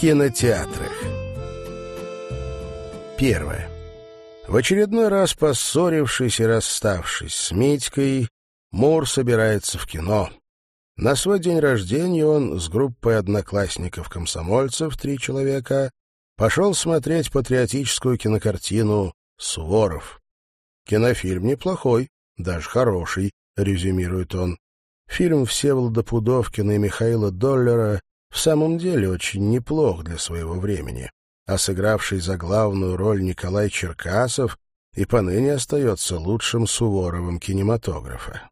кинотеатрах. Первое. В очередной раз поссорившись и расставшись с Митькой, Мур собирается в кино. На свой день рождения он с группой одноклассников-комсомольцев, три человека, пошел смотреть патриотическую кинокартину «Суворов». Кинофильм неплохой, даже хороший, резюмирует он. Фильм Всеволода Пудовкина и Михаила Доллера в самом деле очень неплох для своего времени, а сыгравший за главную роль Николай Черкасов и поныне остается лучшим Суворовым кинематографа.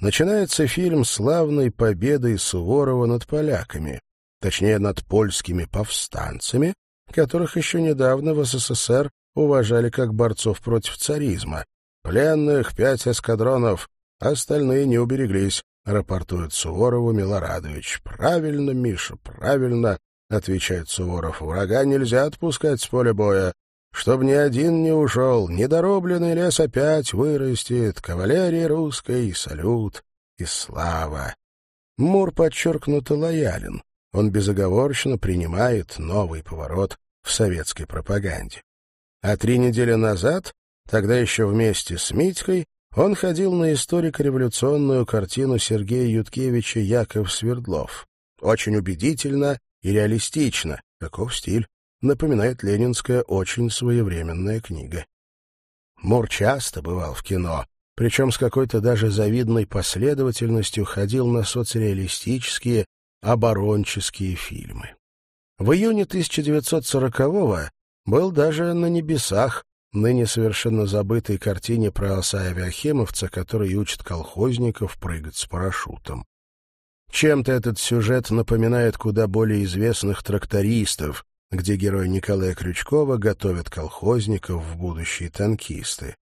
Начинается фильм славной победой Суворова над поляками, точнее, над польскими повстанцами, которых еще недавно в СССР уважали как борцов против царизма. Пленных пять эскадронов, остальные не убереглись, рапортует Суворову Милорадович. «Правильно, Миша, правильно», — отвечает Суворов. «Врага нельзя отпускать с поля боя. Чтоб ни один не ушел, недоробленный лес опять вырастет, кавалерии русской, салют и слава». Мур подчеркнуто лоялен. Он безоговорочно принимает новый поворот в советской пропаганде. А три недели назад, тогда еще вместе с Митькой, он ходил на историко-революционную картину Сергея Юткевича «Яков Свердлов». Очень убедительно и реалистично, каков стиль, напоминает ленинская очень своевременная книга. Мур часто бывал в кино, причем с какой-то даже завидной последовательностью ходил на соцреалистические, оборонческие фильмы. В июне 1940-го был даже на небесах, ныне совершенно забытой картине про оса-авиахемовца, который учит колхозников прыгать с парашютом. Чем-то этот сюжет напоминает куда более известных трактористов, где герой Николая Крючкова готовят колхозников в будущие танкисты.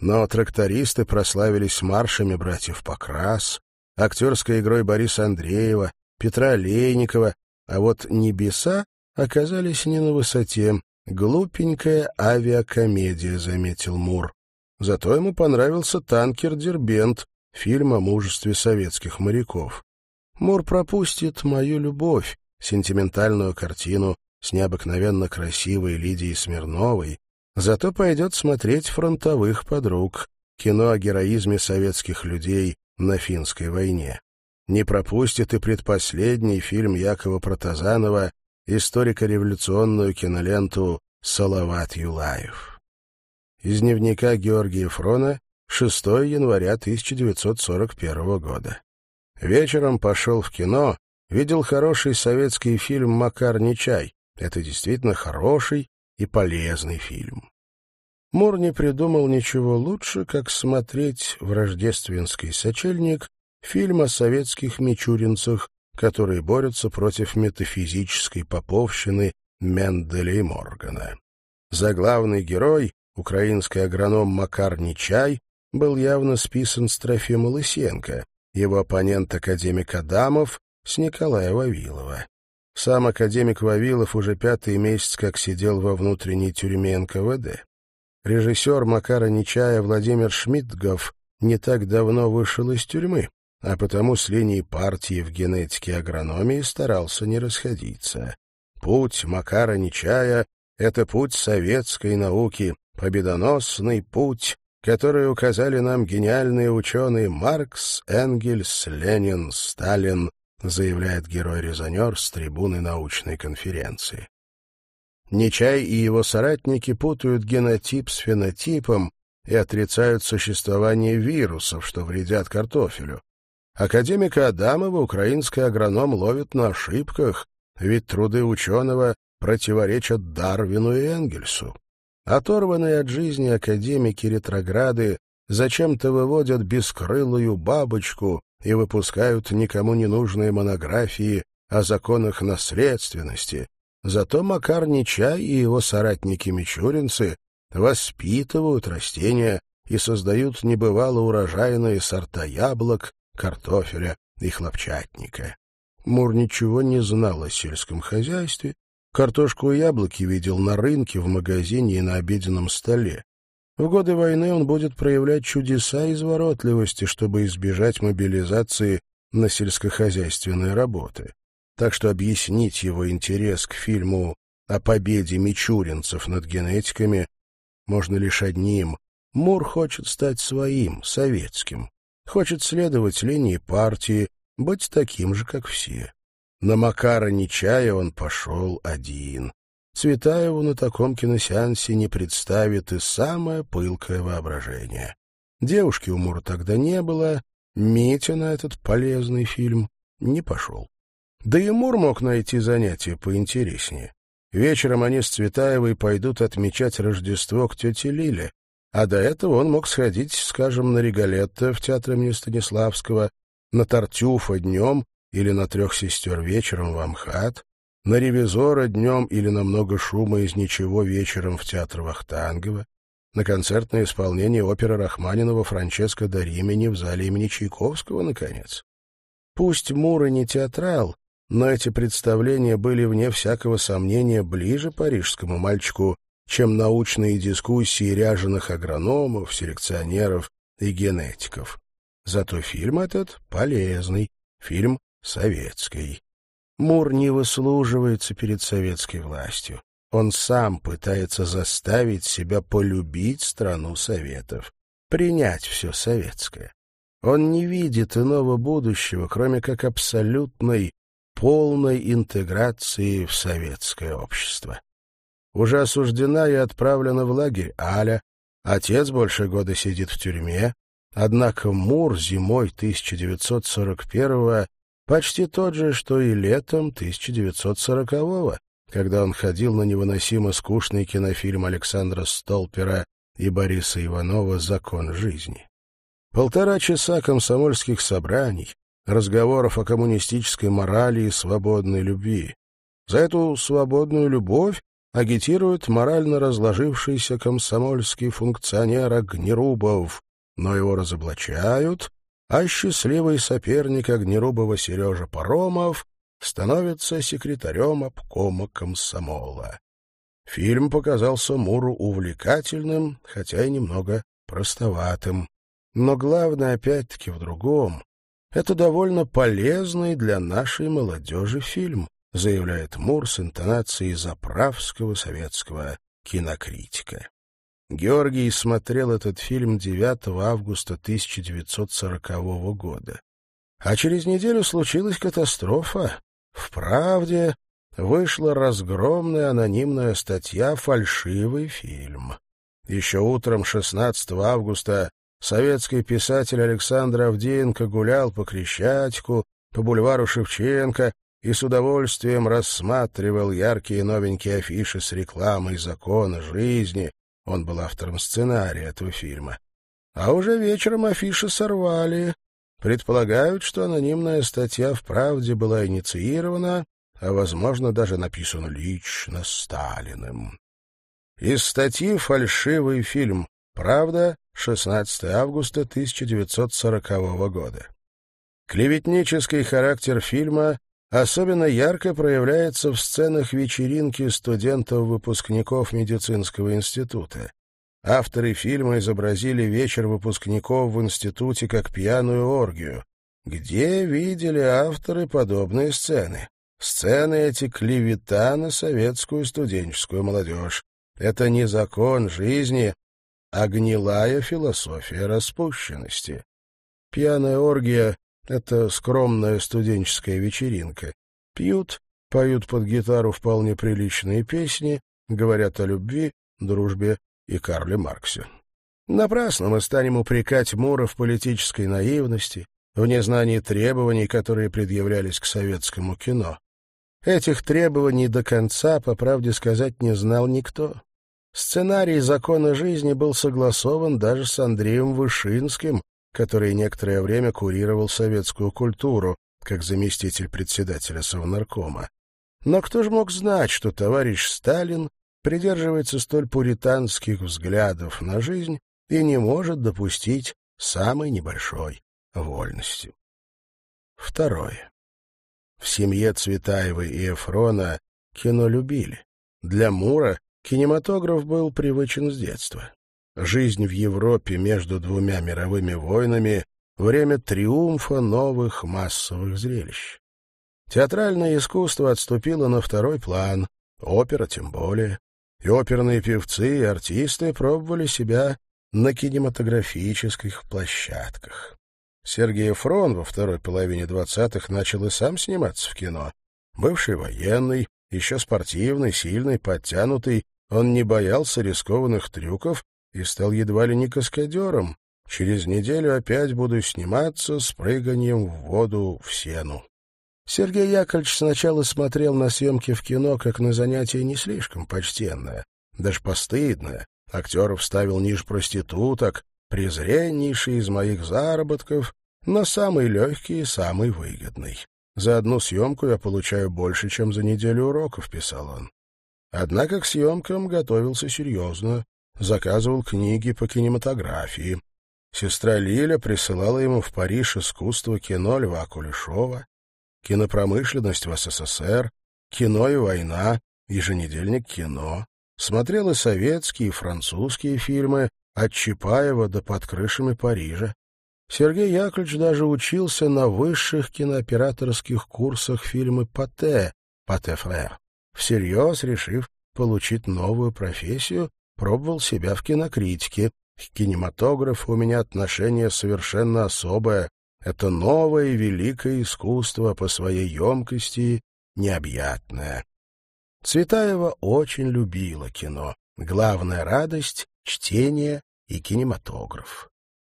Но трактористы прославились маршами братьев Покрас, актерской игрой Бориса Андреева, Петра Лейникова, а вот «Небеса» оказались не на высоте. Глупенькая авиакомедия, заметил Мур. Зато ему понравился танкер «Дербент», фильм о мужестве советских моряков. Мур пропустит «Мою любовь», сентиментальную картину с необыкновенно красивой Лидией Смирновой, зато пойдет смотреть «Фронтовых подруг», кино о героизме советских людей на финской войне. Не пропустит и предпоследний фильм Якова Протазанова историко-революционную киноленту «Салават Юлаев». Из дневника Георгия Фрона 6 января 1941 года. Вечером пошел в кино, видел хороший советский фильм «Макар Нечай». Это действительно хороший и полезный фильм. Мур не придумал ничего лучше, как смотреть в рождественский сочельник фильм о советских мичуринцах, которые борются против метафизической поповщины Менделя и Моргана. Заглавный герой, украинский агроном Макар Нечай, был явно списан с Трофима Лысенко, его оппонент академик Адамов с Николая Вавилова. Сам академик Вавилов уже пятый месяц как сидел во внутренней тюрьме НКВД. Режиссер Макара Нечая Владимир Шмидтгов не так давно вышел из тюрьмы а потому с линией партии в генетике агрономии старался не расходиться. Путь Макара Нечая — это путь советской науки, победоносный путь, который указали нам гениальные ученые Маркс, Энгельс, Ленин, Сталин, заявляет герой-резонер с трибуны научной конференции. Нечай и его соратники путают генотип с фенотипом и отрицают существование вирусов, что вредят картофелю. Академика Адамова украинский агроном ловит на ошибках, ведь труды ученого противоречат Дарвину и Энгельсу. Оторванные от жизни академики-ретрограды зачем-то выводят бескрылую бабочку и выпускают никому не нужные монографии о законах наследственности. Зато Макар Нечай и его соратники-мичуринцы воспитывают растения и создают небывало урожайные сорта яблок, картофеля и хлопчатника. Мур ничего не знал о сельском хозяйстве, картошку и яблоки видел на рынке, в магазине и на обеденном столе. В годы войны он будет проявлять чудеса изворотливости, чтобы избежать мобилизации на сельскохозяйственные работы. так что объяснить его интерес к фильму о победе мичуринцев над генетиками можно лишь одним. Мур хочет стать своим, советским, хочет следовать линии партии, быть таким же, как все. На Макара Нечая он пошел один. Цветаеву на таком киносеансе не представит и самое пылкое воображение. Девушки у Мура тогда не было, Митя на этот полезный фильм не пошел. Да и Мур мог найти занятие поинтереснее. Вечером они с Цветаевой пойдут отмечать Рождество к тете Лиле, а до этого он мог сходить, скажем, на Регалетто в театр имени Станиславского, на Тартюфа днем или на трех сестер вечером в Амхат, на Ревизора днем или на много шума из ничего вечером в театр Вахтангова, на концертное исполнение оперы Рахманинова «Франческо до Римени» в зале имени Чайковского, наконец. Пусть Мура не театрал, но эти представления были, вне всякого сомнения, ближе парижскому мальчику, чем научные дискуссии ряженых агрономов, селекционеров и генетиков. Зато фильм этот полезный, фильм советский. Мур не выслуживается перед советской властью. Он сам пытается заставить себя полюбить страну Советов, принять все советское. Он не видит иного будущего, кроме как абсолютной, полной интеграции в советское общество. Уже осуждена и отправлена в лагерь Аля, отец больше года сидит в тюрьме, однако Мур зимой 1941-го почти тот же, что и летом 1940-го, когда он ходил на невыносимо скучный кинофильм Александра Столпера и Бориса Иванова «Закон жизни». Полтора часа комсомольских собраний, разговоров о коммунистической морали и свободной любви. За эту свободную любовь агитирует морально разложившийся комсомольский функционер Огнерубов, но его разоблачают, а счастливый соперник Огнерубова Сережа Паромов становится секретарем обкома комсомола. Фильм показался Муру увлекательным, хотя и немного простоватым. Но главное опять-таки в другом. Это довольно полезный для нашей молодежи фильм, заявляет Мур с интонацией заправского советского кинокритика. Георгий смотрел этот фильм 9 августа 1940 года. А через неделю случилась катастрофа. В «Правде» вышла разгромная анонимная статья «Фальшивый фильм». Еще утром 16 августа советский писатель Александр Авдеенко гулял по Крещатику, по бульвару Шевченко и с удовольствием рассматривал яркие новенькие афиши с рекламой закона жизни. Он был автором сценария этого фильма. А уже вечером афиши сорвали. Предполагают, что анонимная статья в «Правде» была инициирована, а, возможно, даже написана лично Сталиным. Из статьи «Фальшивый фильм. Правда. 16 августа 1940 года». Клеветнический характер фильма особенно ярко проявляется в сценах вечеринки студентов-выпускников медицинского института. Авторы фильма изобразили вечер выпускников в институте как пьяную оргию. Где видели авторы подобные сцены? Сцены эти клевета на советскую студенческую молодежь. Это не закон жизни, а гнилая философия распущенности. Пьяная оргия — это скромная студенческая вечеринка. Пьют, поют под гитару вполне приличные песни, говорят о любви, дружбе и Карле Марксе. Напрасно мы станем упрекать Мура в политической наивности, в незнании требований, которые предъявлялись к советскому кино. Этих требований до конца, по правде сказать, не знал никто. Сценарий «Закона жизни» был согласован даже с Андреем Вышинским, который некоторое время курировал советскую культуру, как заместитель председателя Совнаркома. Но кто же мог знать, что товарищ Сталин придерживается столь пуританских взглядов на жизнь и не может допустить самой небольшой вольности? Второе. В семье Цветаевой и Эфрона кино любили. Для Мура Кинематограф был привычен с детства. Жизнь в Европе между двумя мировыми войнами — время триумфа новых массовых зрелищ. Театральное искусство отступило на второй план, опера тем более. И оперные певцы и артисты пробовали себя на кинематографических площадках. Сергей Фрон во второй половине двадцатых начал и сам сниматься в кино. Бывший военный, еще спортивный, сильный, подтянутый, он не боялся рискованных трюков и стал едва ли не каскадером. Через неделю опять буду сниматься с прыганием в воду в сену. Сергей Яковлевич сначала смотрел на съемки в кино как на занятие не слишком почтенное, даже постыдное. Актеров ставил ниже проституток, презреннейший из моих заработков, но самый легкий и самый выгодный. За одну съемку я получаю больше, чем за неделю уроков, писал он. Однако к съемкам готовился серьезно, заказывал книги по кинематографии. Сестра Лиля присылала ему в Париж искусство кино Льва Кулешова, кинопромышленность в СССР, кино и война, еженедельник кино. Смотрел и советские, и французские фильмы, от Чапаева до под крышами Парижа. Сергей Яковлевич даже учился на высших кинооператорских курсах фильмы «Пате», «Пате Фрер». Всерьез решив получить новую профессию, пробовал себя в кинокритике. К кинематографу у меня отношение совершенно особое. Это новое великое искусство по своей емкости необъятное. Цветаева очень любила кино. Главная радость — чтение и кинематограф.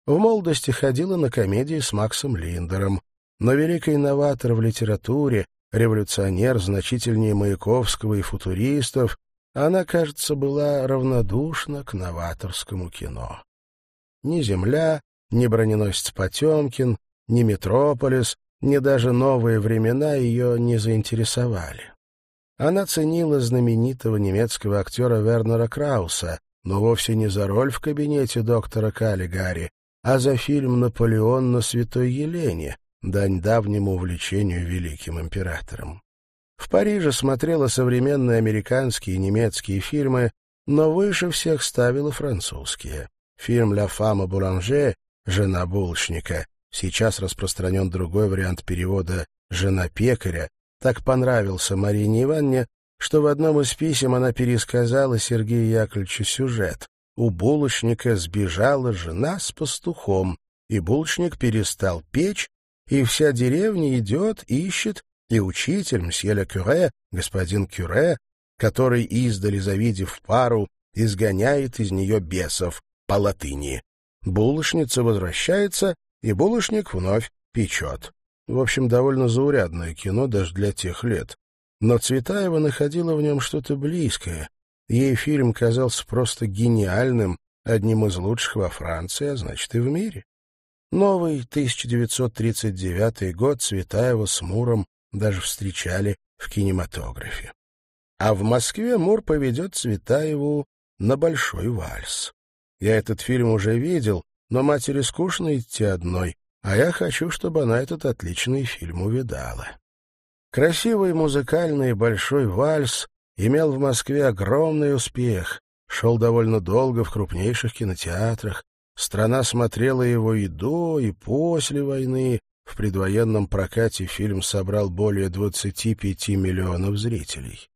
В молодости ходила на комедии с Максом Линдером, но великий новатор в литературе, революционер значительнее Маяковского и футуристов, она, кажется, была равнодушна к новаторскому кино. Ни «Земля», ни «Броненосец Потемкин», ни «Метрополис», ни даже «Новые времена» ее не заинтересовали. Она ценила знаменитого немецкого актера Вернера Крауса, но вовсе не за роль в кабинете доктора Каллигари, а за фильм «Наполеон на Святой Елене», дань давнему увлечению великим императором. В Париже смотрела современные американские и немецкие фильмы, но выше всех ставила французские. Фильм «Ля фама Буланже» «Жена булочника» сейчас распространен другой вариант перевода «Жена пекаря», так понравился Марине Ивановне, что в одном из писем она пересказала Сергею Яковлевичу сюжет. У булочника сбежала жена с пастухом, и булочник перестал печь, и вся деревня идет, ищет, и учитель, мсье Ле Кюре, господин Кюре, который, издали завидев пару, изгоняет из нее бесов по латыни. Булочница возвращается, и булочник вновь печет. В общем, довольно заурядное кино даже для тех лет. Но Цветаева находила в нем что-то близкое, Ей фильм казался просто гениальным, одним из лучших во Франции, а значит и в мире. Новый 1939 год Цветаева с Муром даже встречали в кинематографе. А в Москве Мур поведет Цветаеву на большой вальс. Я этот фильм уже видел, но матери скучно идти одной, а я хочу, чтобы она этот отличный фильм увидала. Красивый музыкальный большой вальс имел в Москве огромный успех, шел довольно долго в крупнейших кинотеатрах. Страна смотрела его и до, и после войны. В предвоенном прокате фильм собрал более 25 миллионов зрителей.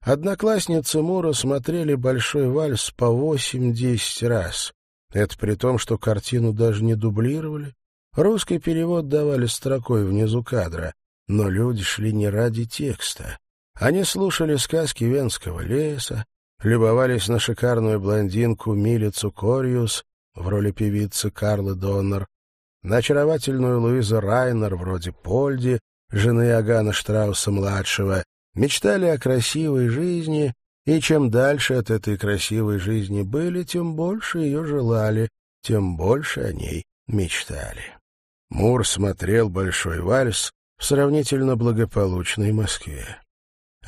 Одноклассницы Мура смотрели «Большой вальс» по 8-10 раз. Это при том, что картину даже не дублировали. Русский перевод давали строкой внизу кадра, но люди шли не ради текста. Они слушали сказки Венского леса, любовались на шикарную блондинку Милицу Кориус в роли певицы Карлы Доннер, на очаровательную Луизу Райнер вроде Польди, жены Агана Штрауса-младшего, мечтали о красивой жизни, и чем дальше от этой красивой жизни были, тем больше ее желали, тем больше о ней мечтали. Мур смотрел «Большой вальс» в сравнительно благополучной Москве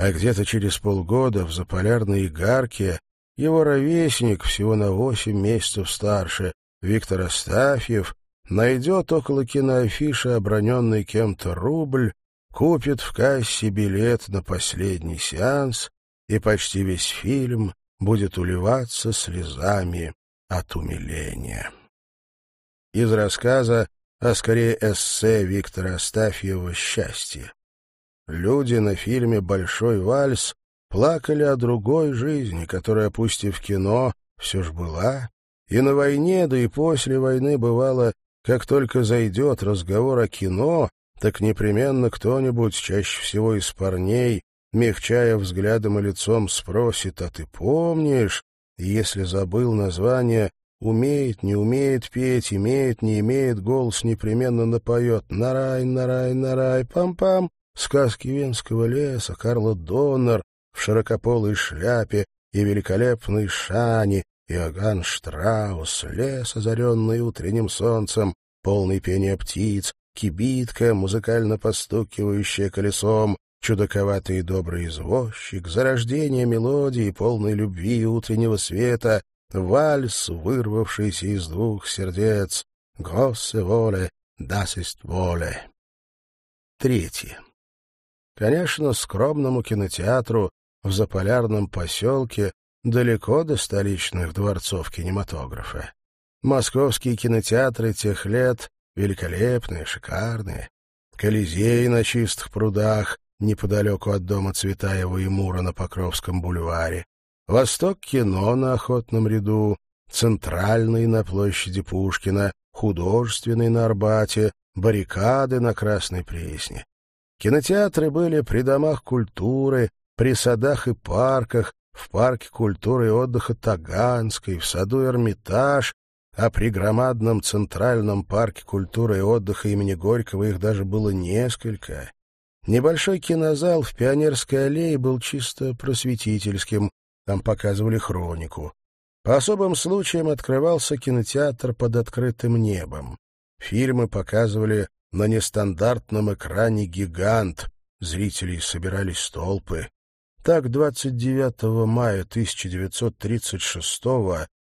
а где-то через полгода в заполярной Игарке его ровесник, всего на восемь месяцев старше, Виктор Астафьев, найдет около киноафиши оброненный кем-то рубль, купит в кассе билет на последний сеанс, и почти весь фильм будет уливаться слезами от умиления. Из рассказа, а скорее эссе Виктора Астафьева «Счастье». Люди на фильме «Большой вальс» плакали о другой жизни, которая, пусть и в кино, все ж была. И на войне, да и после войны бывало, как только зайдет разговор о кино, так непременно кто-нибудь, чаще всего из парней, мягчая взглядом и лицом, спросит, а ты помнишь? Если забыл название, умеет, не умеет петь, имеет, не имеет, голос непременно напоет «Нарай, нарай, нарай, пам-пам», сказки Венского леса, Карла Доннер в широкополой шляпе и великолепной шане, Иоганн Штраус, лес, озаренный утренним солнцем, полный пения птиц, кибитка, музыкально постукивающая колесом, чудаковатый и добрый извозчик, зарождение мелодии, полной любви и утреннего света, вальс, вырвавшийся из двух сердец, «Гроссе воле, das ist воле». Третье. Конечно, скромному кинотеатру в заполярном поселке далеко до столичных дворцов кинематографа. Московские кинотеатры тех лет великолепные, шикарные. Колизей на чистых прудах, неподалеку от дома Цветаева и Мура на Покровском бульваре. Восток кино на Охотном ряду, Центральный на площади Пушкина, Художественный на Арбате, баррикады на Красной Пресне. Кинотеатры были при домах культуры, при садах и парках, в парке культуры и отдыха Таганской, в саду Эрмитаж, а при громадном Центральном парке культуры и отдыха имени Горького их даже было несколько. Небольшой кинозал в Пионерской аллее был чисто просветительским, там показывали хронику. По особым случаям открывался кинотеатр под открытым небом. Фильмы показывали на нестандартном экране «Гигант», зрителей собирались толпы. Так, 29 мая 1936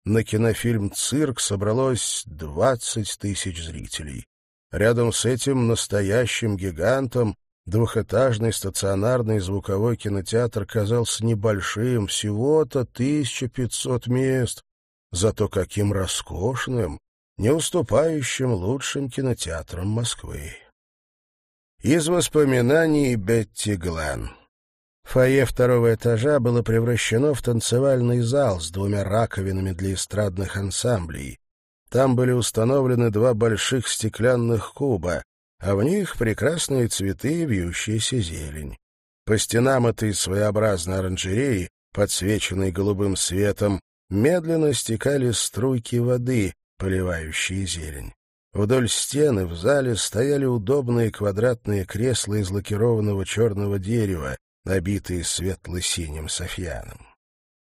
на кинофильм «Цирк» собралось 20 тысяч зрителей. Рядом с этим настоящим гигантом двухэтажный стационарный звуковой кинотеатр казался небольшим, всего-то 1500 мест, зато каким роскошным, не уступающим лучшим кинотеатрам Москвы. Из воспоминаний Бетти Глен Фойе второго этажа было превращено в танцевальный зал с двумя раковинами для эстрадных ансамблей. Там были установлены два больших стеклянных куба, а в них прекрасные цветы и вьющаяся зелень. По стенам этой своеобразной оранжереи, подсвеченной голубым светом, медленно стекали струйки воды, поливающие зелень. Вдоль стены в зале стояли удобные квадратные кресла из лакированного черного дерева, набитые светло-синим софьяном.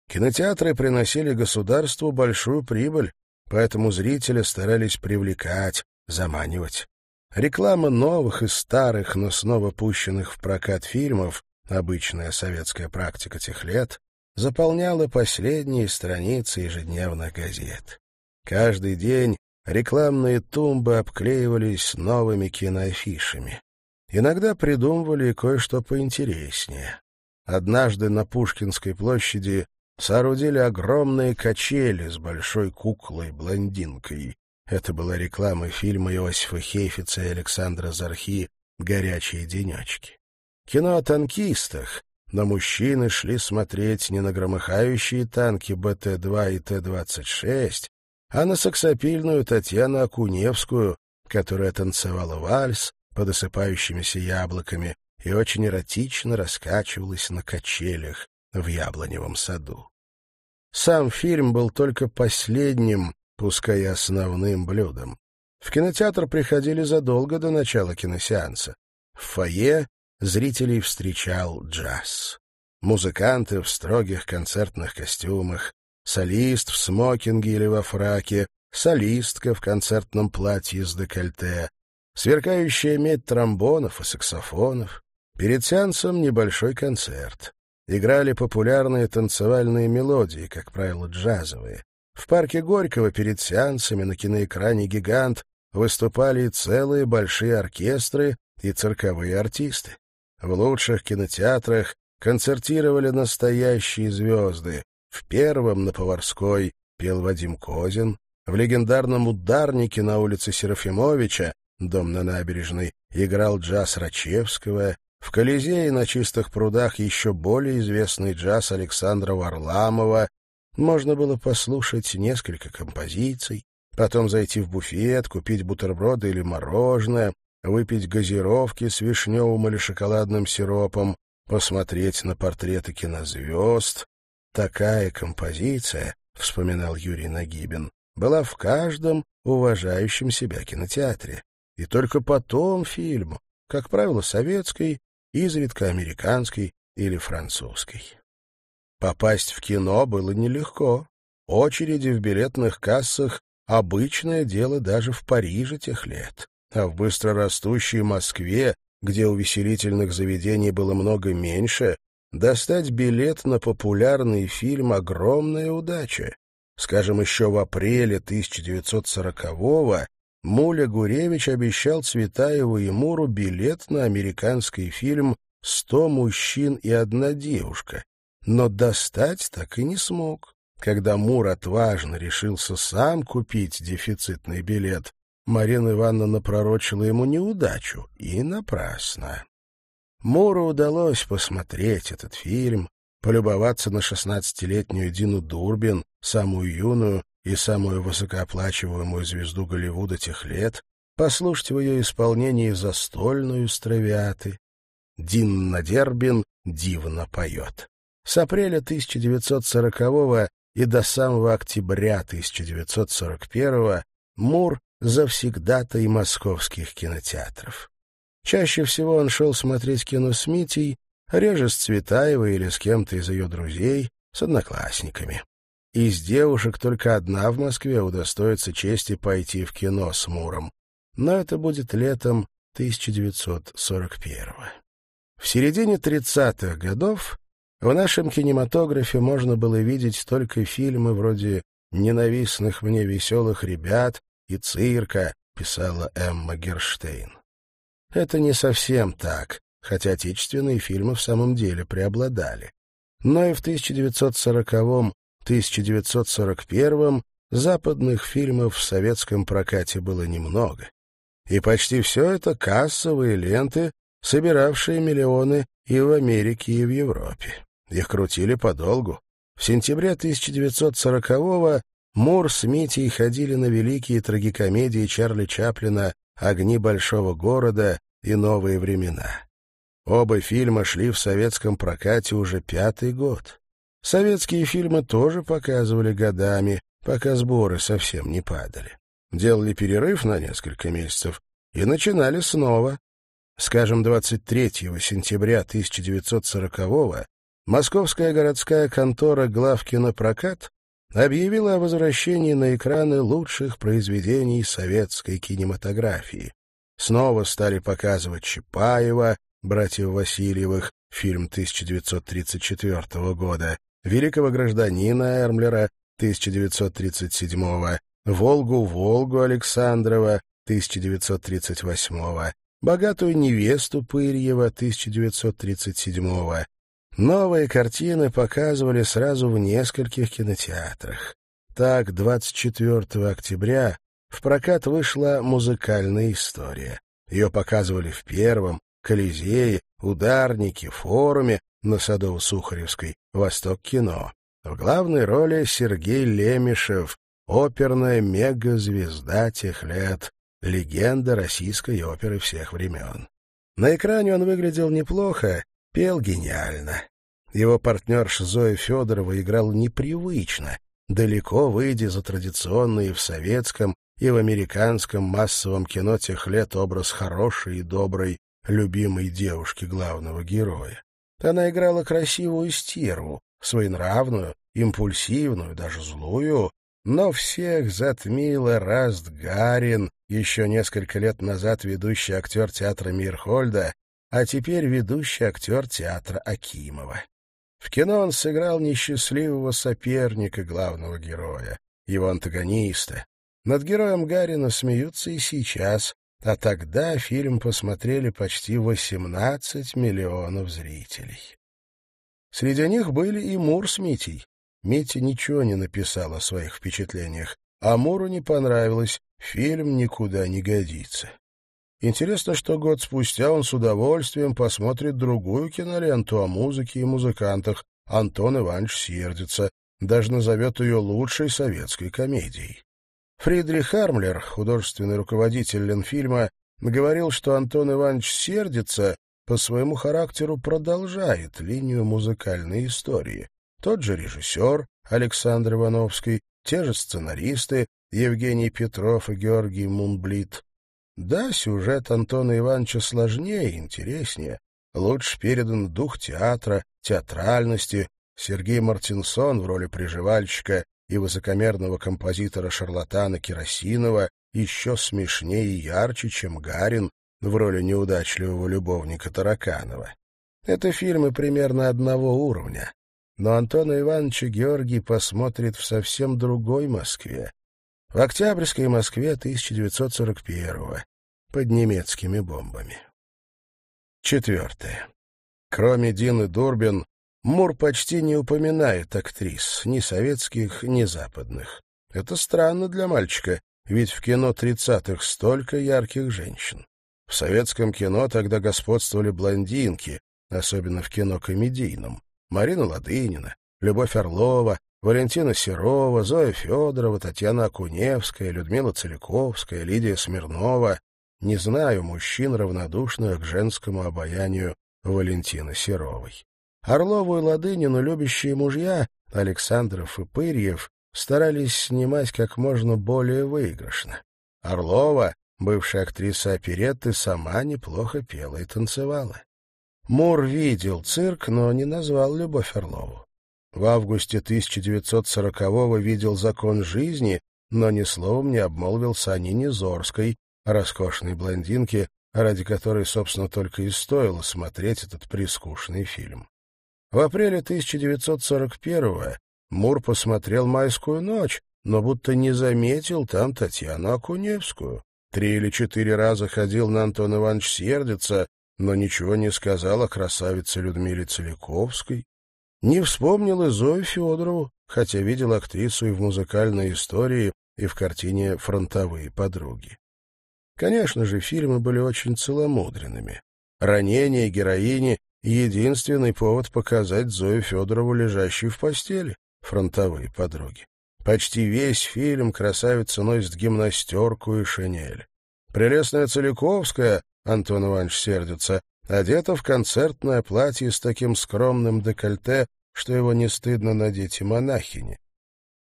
Кинотеатры приносили государству большую прибыль, поэтому зрителя старались привлекать, заманивать. Реклама новых и старых, но снова пущенных в прокат фильмов, обычная советская практика тех лет, заполняла последние страницы ежедневных газет. Каждый день рекламные тумбы обклеивались новыми киноафишами. Иногда придумывали кое-что поинтереснее. Однажды на Пушкинской площади соорудили огромные качели с большой куклой-блондинкой. Это была реклама фильма Иосифа Хейфица и Александра Зархи «Горячие денечки». Кино о танкистах, но мужчины шли смотреть не на громыхающие танки БТ-2 и Т-26, а на саксопильную Татьяну Акуневскую, которая танцевала вальс, под осыпающимися яблоками и очень эротично раскачивалась на качелях в яблоневом саду. Сам фильм был только последним, пускай и основным блюдом. В кинотеатр приходили задолго до начала киносеанса. В фойе зрителей встречал джаз. Музыканты в строгих концертных костюмах, солист в смокинге или во фраке, солистка в концертном платье с декольте, Сверкающая медь тромбонов и саксофонов. Перед сеансом небольшой концерт. Играли популярные танцевальные мелодии, как правило, джазовые. В парке Горького перед сеансами на киноэкране «Гигант» выступали целые большие оркестры и цирковые артисты. В лучших кинотеатрах концертировали настоящие звезды. В первом на Поварской пел Вадим Козин, в легендарном «Ударнике» на улице Серафимовича дом на набережной, играл джаз Рачевского, В Колизее на чистых прудах еще более известный джаз Александра Варламова можно было послушать несколько композиций, потом зайти в буфет, купить бутерброды или мороженое, выпить газировки с вишневым или шоколадным сиропом, посмотреть на портреты кинозвезд. Такая композиция, — вспоминал Юрий Нагибин, — была в каждом уважающем себя кинотеатре. И только потом фильм, как правило, советской, изредка американской или французской. Попасть в кино было нелегко. Очереди в билетных кассах — обычное дело даже в Париже тех лет. А в быстрорастущей Москве, где увеселительных заведений было много меньше, достать билет на популярный фильм — огромная удача. Скажем, еще в апреле 1940-го Муля Гуревич обещал Цветаеву и Муру билет на американский фильм «Сто мужчин и одна девушка», но достать так и не смог. Когда Мур отважно решился сам купить дефицитный билет, Марина Ивановна пророчила ему неудачу, и напрасно. Муру удалось посмотреть этот фильм, полюбоваться на шестнадцатилетнюю Дину Дурбин, самую юную и самую высокооплачиваемую звезду Голливуда тех лет, послушать в ее исполнении застольную стравиаты. Динна Дербин дивно поет. С апреля 1940 и до самого октября 1941 Мур завсегда-то и московских кинотеатров. Чаще всего он шел смотреть кино с Митей, реже с Цветаевой или с кем-то из ее друзей, с одноклассниками. Из девушек только одна в Москве удостоится чести пойти в кино с Муром. Но это будет летом 1941 -го. В середине 30-х годов в нашем кинематографе можно было видеть только фильмы вроде «Ненавистных мне веселых ребят» и «Цирка», писала Эмма Герштейн. Это не совсем так, хотя отечественные фильмы в самом деле преобладали. Но и в 1940-м 1941-м западных фильмов в советском прокате было немного. И почти все это кассовые ленты, собиравшие миллионы и в Америке, и в Европе. Их крутили подолгу. В сентябре 1940-го Мур с Митей ходили на великие трагикомедии Чарли Чаплина «Огни большого города» и «Новые времена». Оба фильма шли в советском прокате уже пятый год. Советские фильмы тоже показывали годами, пока сборы совсем не падали. Делали перерыв на несколько месяцев и начинали снова. Скажем, 23 сентября 1940-го Московская городская контора «Главкинопрокат» объявила о возвращении на экраны лучших произведений советской кинематографии. Снова стали показывать Чапаева, братьев Васильевых, фильм 1934 года, великого гражданина Эрмлера 1937 Волгу-Волгу Александрова 1938 богатую невесту Пырьева 1937 Новые картины показывали сразу в нескольких кинотеатрах. Так, 24 октября в прокат вышла музыкальная история. Ее показывали в Первом, Колизее, Ударнике, Форуме, на Садово-Сухаревской, «Восток кино». В главной роли Сергей Лемешев, оперная мегазвезда тех лет, легенда российской оперы всех времен. На экране он выглядел неплохо, пел гениально. Его партнерша Зоя Федорова играла непривычно, далеко выйдя за традиционный в советском и в американском массовом кино тех лет образ хорошей и доброй, любимой девушки главного героя. Она играла красивую стерву, своенравную, импульсивную, даже злую, но всех затмила Раст Гарин, еще несколько лет назад ведущий актер театра Мирхольда, а теперь ведущий актер театра Акимова. В кино он сыграл несчастливого соперника главного героя, его антагониста. Над героем Гарина смеются и сейчас, а тогда фильм посмотрели почти 18 миллионов зрителей. Среди них были и Мур с Митей. Митя ничего не написал о своих впечатлениях, а Муру не понравилось, фильм никуда не годится. Интересно, что год спустя он с удовольствием посмотрит другую киноленту о музыке и музыкантах. Антон Иванович сердится, даже назовет ее лучшей советской комедией. Фридрих Хармлер, художественный руководитель Ленфильма, говорил, что Антон Иванович сердится, по своему характеру продолжает линию музыкальной истории. Тот же режиссер Александр Ивановский, те же сценаристы Евгений Петров и Георгий Мунблит. Да, сюжет Антона Ивановича сложнее и интереснее. Лучше передан дух театра, театральности. Сергей Мартинсон в роли приживальщика и высокомерного композитора-шарлатана Керосинова еще смешнее и ярче, чем Гарин в роли неудачливого любовника Тараканова. Это фильмы примерно одного уровня. Но Антона Ивановича Георгий посмотрит в совсем другой Москве. В Октябрьской Москве 1941-го, под немецкими бомбами. Четвертое. Кроме Дины Дурбин, Мур почти не упоминает актрис, ни советских, ни западных. Это странно для мальчика, ведь в кино 30-х столько ярких женщин. В советском кино тогда господствовали блондинки, особенно в кино комедийном. Марина Ладынина, Любовь Орлова, Валентина Серова, Зоя Федорова, Татьяна Акуневская, Людмила Целиковская, Лидия Смирнова. Не знаю мужчин, равнодушных к женскому обаянию Валентины Серовой. Орлову и Ладынину любящие мужья, Александров и Пырьев, старались снимать как можно более выигрышно. Орлова, бывшая актриса оперетты, сама неплохо пела и танцевала. Мур видел цирк, но не назвал Любовь Орлову. В августе 1940-го видел «Закон жизни», но ни словом не обмолвился о Нине Зорской, роскошной блондинке, ради которой, собственно, только и стоило смотреть этот прискучный фильм. В апреле 1941-го Мур посмотрел «Майскую ночь», но будто не заметил там Татьяну Акуневскую. Три или четыре раза ходил на Антон Иванович сердиться, но ничего не сказал о красавице Людмиле Целиковской. Не вспомнил и Зою Федорову, хотя видел актрису и в музыкальной истории, и в картине «Фронтовые подруги». Конечно же, фильмы были очень целомудренными. Ранение героини единственный повод показать Зою Федорову лежащей в постели, фронтовые подруги. Почти весь фильм красавица носит гимнастерку и шинель. Прелестная Целиковская, Антон Иванович сердится, одета в концертное платье с таким скромным декольте, что его не стыдно надеть и монахине.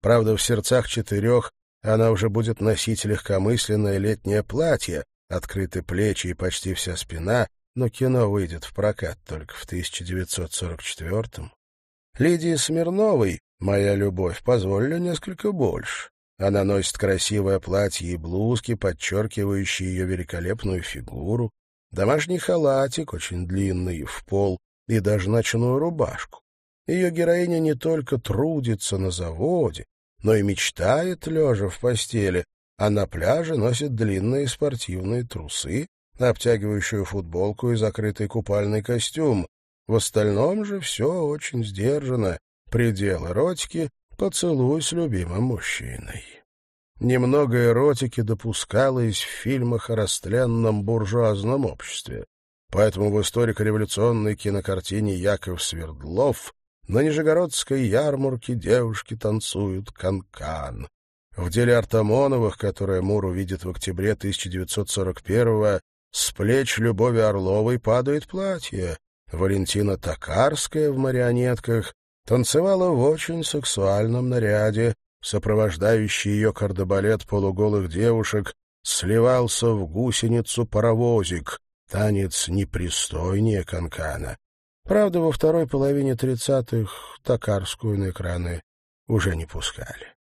Правда, в сердцах четырех она уже будет носить легкомысленное летнее платье, открыты плечи и почти вся спина, но кино выйдет в прокат только в 1944-м. Лидии Смирновой «Моя любовь» позволили несколько больше. Она носит красивое платье и блузки, подчеркивающие ее великолепную фигуру, домашний халатик, очень длинный, в пол, и даже ночную рубашку. Ее героиня не только трудится на заводе, но и мечтает, лежа в постели, а на пляже носит длинные спортивные трусы, обтягивающую футболку и закрытый купальный костюм. В остальном же все очень сдержано. Предел эротики — поцелуй с любимым мужчиной. Немного эротики допускалось в фильмах о растленном буржуазном обществе. Поэтому в историко-революционной кинокартине Яков Свердлов на Нижегородской ярмарке девушки танцуют канкан. -кан. В деле Артамоновых, которое Мур увидит в октябре 1941-го, с плеч Любови Орловой падает платье. Валентина Токарская в марионетках танцевала в очень сексуальном наряде. Сопровождающий ее кардебалет полуголых девушек сливался в гусеницу паровозик. Танец непристойнее канкана. Правда, во второй половине тридцатых Токарскую на экраны уже не пускали.